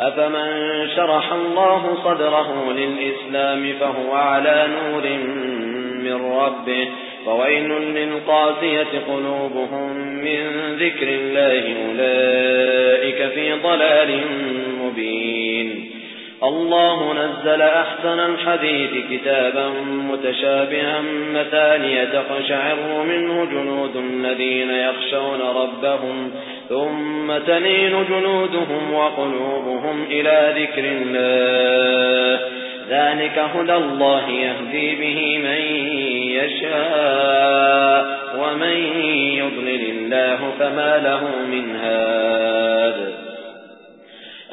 أفمن شرح الله صدره للإسلام فهو على نور من ربه فويل للقاسية قلوبهم من ذكر الله أولئك في ضلال مبين. الله نزل أحسن الحديث كتابا متشابها مثانية تقشعر منه جنود الذين يخشون ربهم ثم تنين جنودهم وقلوبهم إلى ذكر الله. ذلك هدى الله يهدي به من يشاء ومن يضلل الله فما له من هاد.